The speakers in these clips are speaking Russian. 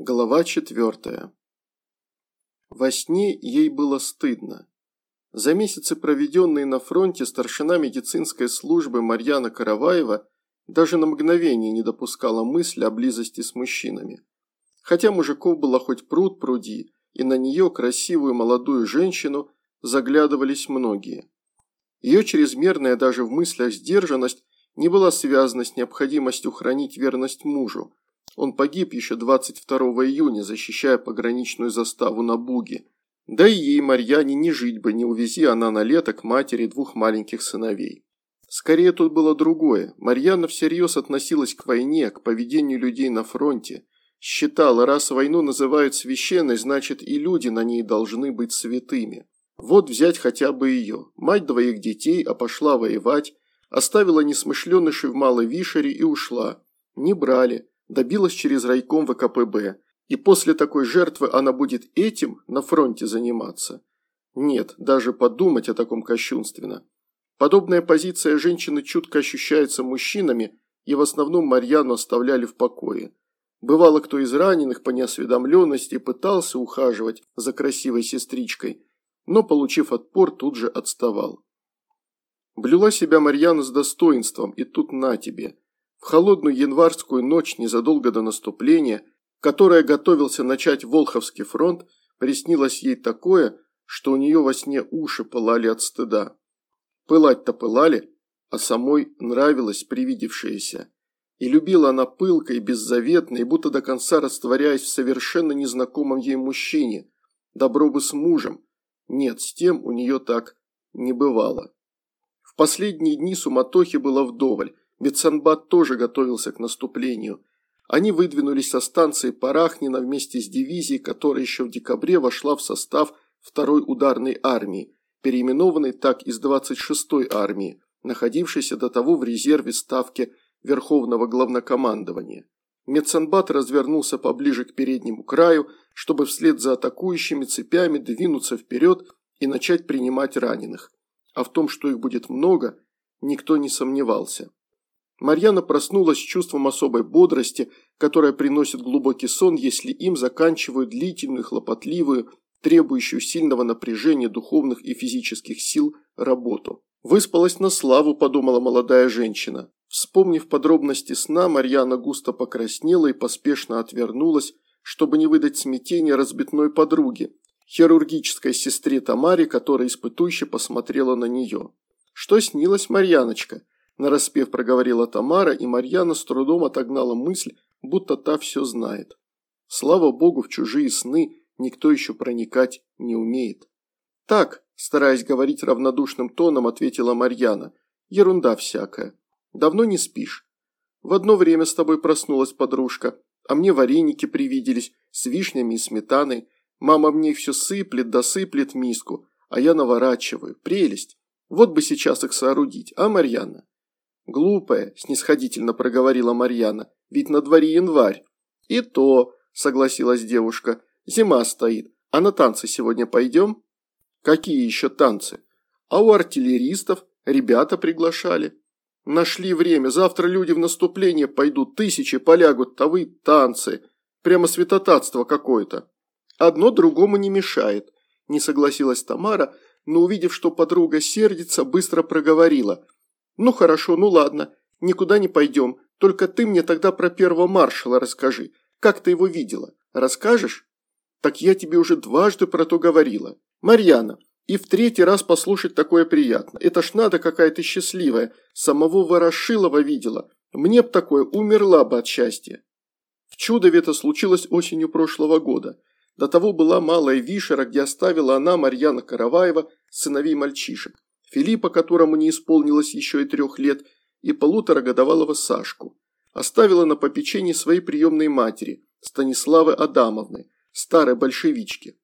Глава четвертая. Во сне ей было стыдно. За месяцы, проведенные на фронте, старшина медицинской службы Марьяна Караваева даже на мгновение не допускала мысли о близости с мужчинами. Хотя мужиков было хоть пруд пруди, и на нее, красивую молодую женщину, заглядывались многие. Ее чрезмерная даже в мыслях сдержанность не была связана с необходимостью хранить верность мужу, он погиб еще 22 июня, защищая пограничную заставу на Буге. Да и ей, Марьяне, не жить бы, не увези она на лето к матери двух маленьких сыновей. Скорее тут было другое. Марьяна всерьез относилась к войне, к поведению людей на фронте. Считала, раз войну называют священной, значит и люди на ней должны быть святыми. Вот взять хотя бы ее. Мать двоих детей, а пошла воевать, оставила несмышленышей в Малой Вишере и ушла. Не брали добилась через райком ВКПБ, и после такой жертвы она будет этим на фронте заниматься. Нет, даже подумать о таком кощунственно. Подобная позиция женщины чутко ощущается мужчинами, и в основном Марьяну оставляли в покое. Бывало, кто из раненых по неосведомленности пытался ухаживать за красивой сестричкой, но, получив отпор, тут же отставал. Блюла себя Марьяна с достоинством, и тут на тебе – холодную январскую ночь незадолго до наступления, которое готовился начать Волховский фронт, приснилось ей такое, что у нее во сне уши пылали от стыда. Пылать-то пылали, а самой нравилось привидевшееся. И любила она пылко и беззаветно, и будто до конца растворяясь в совершенно незнакомом ей мужчине. Добро бы с мужем. Нет, с тем у нее так не бывало. В последние дни суматохи было вдоволь. Бетсанбат тоже готовился к наступлению. Они выдвинулись со станции Парахнина вместе с дивизией, которая еще в декабре вошла в состав второй ударной армии, переименованной так из 26-й армии, находившейся до того в резерве ставки Верховного Главнокомандования. Медсанбат развернулся поближе к переднему краю, чтобы вслед за атакующими цепями двинуться вперед и начать принимать раненых. А в том, что их будет много, никто не сомневался. Марьяна проснулась с чувством особой бодрости, которая приносит глубокий сон, если им заканчивают длительную, хлопотливую, требующую сильного напряжения духовных и физических сил работу. «Выспалась на славу», – подумала молодая женщина. Вспомнив подробности сна, Марьяна густо покраснела и поспешно отвернулась, чтобы не выдать смятения разбитной подруге, хирургической сестре Тамаре, которая испытующе посмотрела на нее. «Что снилось, Марьяночка?» Нараспев проговорила Тамара, и Марьяна с трудом отогнала мысль, будто та все знает. Слава богу, в чужие сны никто еще проникать не умеет. «Так», стараясь говорить равнодушным тоном, ответила Марьяна, – «ерунда всякая. Давно не спишь. В одно время с тобой проснулась подружка, а мне вареники привиделись с вишнями и сметаной. Мама мне все сыплет, досыплет миску, а я наворачиваю. Прелесть. Вот бы сейчас их соорудить, а, Марьяна?» «Глупая», – снисходительно проговорила Марьяна, – «ведь на дворе январь». «И то», – согласилась девушка, – «зима стоит, а на танцы сегодня пойдем?» «Какие еще танцы?» «А у артиллеристов ребята приглашали». «Нашли время, завтра люди в наступление пойдут, тысячи полягут, а вы танцы. Прямо святотатство какое-то». «Одно другому не мешает», – не согласилась Тамара, но увидев, что подруга сердится, быстро проговорила – «Ну хорошо, ну ладно, никуда не пойдем, только ты мне тогда про первого маршала расскажи. Как ты его видела? Расскажешь?» «Так я тебе уже дважды про то говорила. Марьяна, и в третий раз послушать такое приятно. Это ж надо какая то счастливая. Самого Ворошилова видела. Мне б такое, умерла бы от счастья». В Чудове это случилось осенью прошлого года. До того была малая Вишера, где оставила она, Марьяна Караваева, сыновей мальчишек. Филиппа, которому не исполнилось еще и трех лет, и полуторагодовалого Сашку. Оставила на попечении своей приемной матери, Станиславы Адамовны, старой большевички.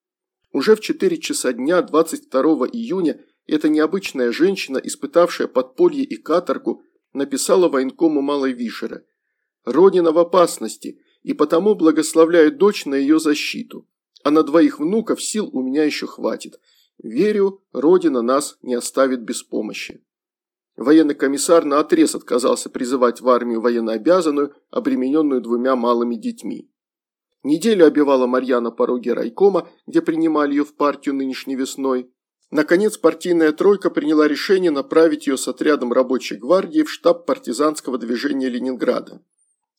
Уже в 4 часа дня 22 июня эта необычная женщина, испытавшая подполье и каторгу, написала военкому Малой Вишера. «Родина в опасности, и потому благословляю дочь на ее защиту. А на двоих внуков сил у меня еще хватит. Верю, Родина нас не оставит без помощи. Военный комиссар наотрез отказался призывать в армию военнообязанную, обремененную двумя малыми детьми. Неделю обивала Марьяна пороги райкома, где принимали ее в партию нынешней весной. Наконец, партийная тройка приняла решение направить ее с отрядом рабочей гвардии в штаб партизанского движения Ленинграда.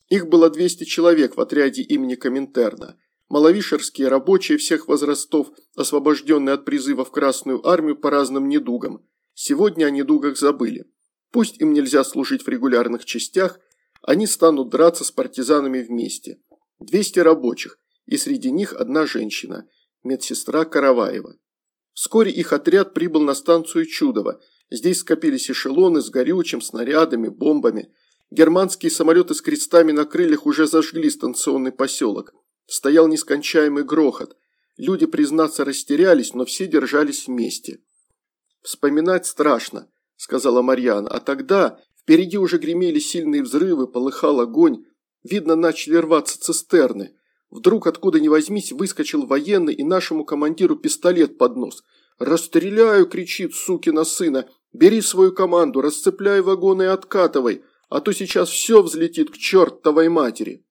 Их было 200 человек в отряде имени Коминтерна. Маловишерские рабочие всех возрастов, освобожденные от призыва в Красную армию по разным недугам. Сегодня о недугах забыли. Пусть им нельзя служить в регулярных частях, они станут драться с партизанами вместе. 200 рабочих, и среди них одна женщина, медсестра Караваева. Вскоре их отряд прибыл на станцию Чудово. Здесь скопились эшелоны с горючим, снарядами, бомбами. Германские самолеты с крестами на крыльях уже зажгли станционный поселок. Стоял нескончаемый грохот. Люди, признаться, растерялись, но все держались вместе. «Вспоминать страшно», – сказала Марьяна. «А тогда впереди уже гремели сильные взрывы, полыхал огонь. Видно, начали рваться цистерны. Вдруг, откуда ни возьмись, выскочил военный и нашему командиру пистолет под нос. «Расстреляю!» – кричит сукина сына. «Бери свою команду, расцепляй вагоны и откатывай, а то сейчас все взлетит к чертовой матери!»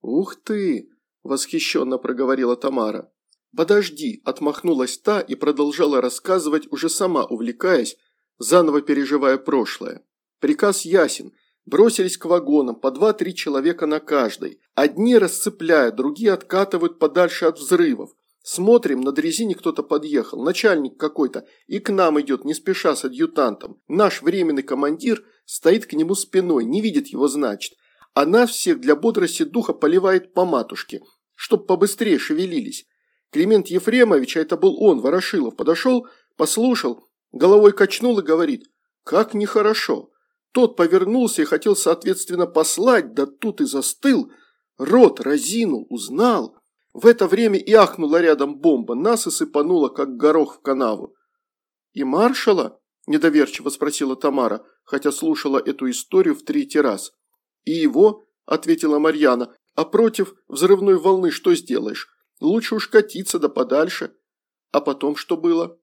«Ух ты!» – восхищенно проговорила Тамара. «Подожди!» – отмахнулась та и продолжала рассказывать, уже сама увлекаясь, заново переживая прошлое. Приказ ясен – Бросились к вагонам, по два-три человека на каждой. Одни расцепляют, другие откатывают подальше от взрывов. Смотрим, на дрезине кто-то подъехал, начальник какой-то, и к нам идет, не спеша с адъютантом. Наш временный командир стоит к нему спиной, не видит его, значит. А нас всех для бодрости духа поливает по матушке, чтоб побыстрее шевелились. Климент Ефремович, а это был он, Ворошилов, подошел, послушал, головой качнул и говорит, как нехорошо. Тот повернулся и хотел, соответственно, послать, да тут и застыл. Рот разинул, узнал. В это время и ахнула рядом бомба, нас и сыпанула, как горох в канаву. «И маршала?» – недоверчиво спросила Тамара, хотя слушала эту историю в третий раз. «И его?» – ответила Марьяна. «А против взрывной волны что сделаешь? Лучше уж катиться да подальше». «А потом что было?»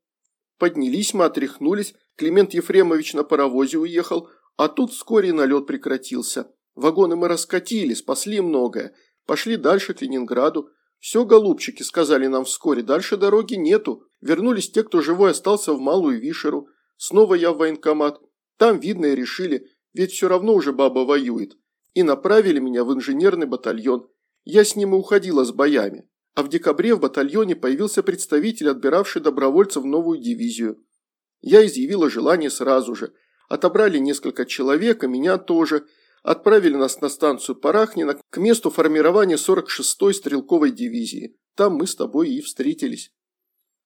Поднялись мы, отряхнулись, Климент Ефремович на паровозе уехал, а тут вскоре налет прекратился. Вагоны мы раскатили, спасли многое. Пошли дальше к Ленинграду. Все, голубчики, сказали нам вскоре, дальше дороги нету. Вернулись те, кто живой остался в Малую Вишеру. Снова я в военкомат. Там, видно, и решили, ведь все равно уже баба воюет. И направили меня в инженерный батальон. Я с ним и уходила с боями. А в декабре в батальоне появился представитель, отбиравший добровольцев в новую дивизию. Я изъявила желание сразу же – Отобрали несколько человек, и меня тоже. Отправили нас на станцию Парахнина к месту формирования 46-й стрелковой дивизии. Там мы с тобой и встретились.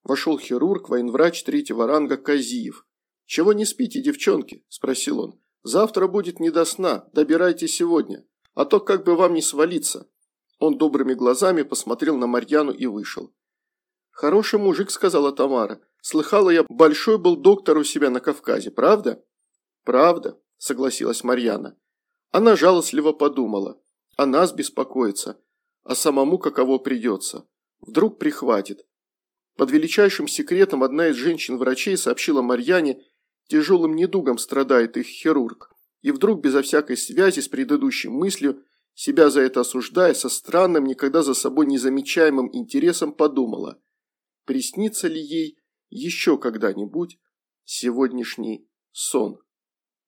Вошел хирург, военврач третьего ранга Казиев. «Чего не спите, девчонки?» – спросил он. «Завтра будет не до сна, добирайте сегодня, а то как бы вам не свалиться». Он добрыми глазами посмотрел на Марьяну и вышел. «Хороший мужик», – сказала Тамара. «Слыхала я, большой был доктор у себя на Кавказе, правда?» «Правда», – согласилась Марьяна. Она жалостливо подумала. О нас беспокоится, а самому каково придется. Вдруг прихватит. Под величайшим секретом одна из женщин-врачей сообщила Марьяне, тяжелым недугом страдает их хирург. И вдруг, безо всякой связи с предыдущей мыслью, себя за это осуждая, со странным, никогда за собой незамечаемым интересом подумала, приснится ли ей еще когда-нибудь сегодняшний сон.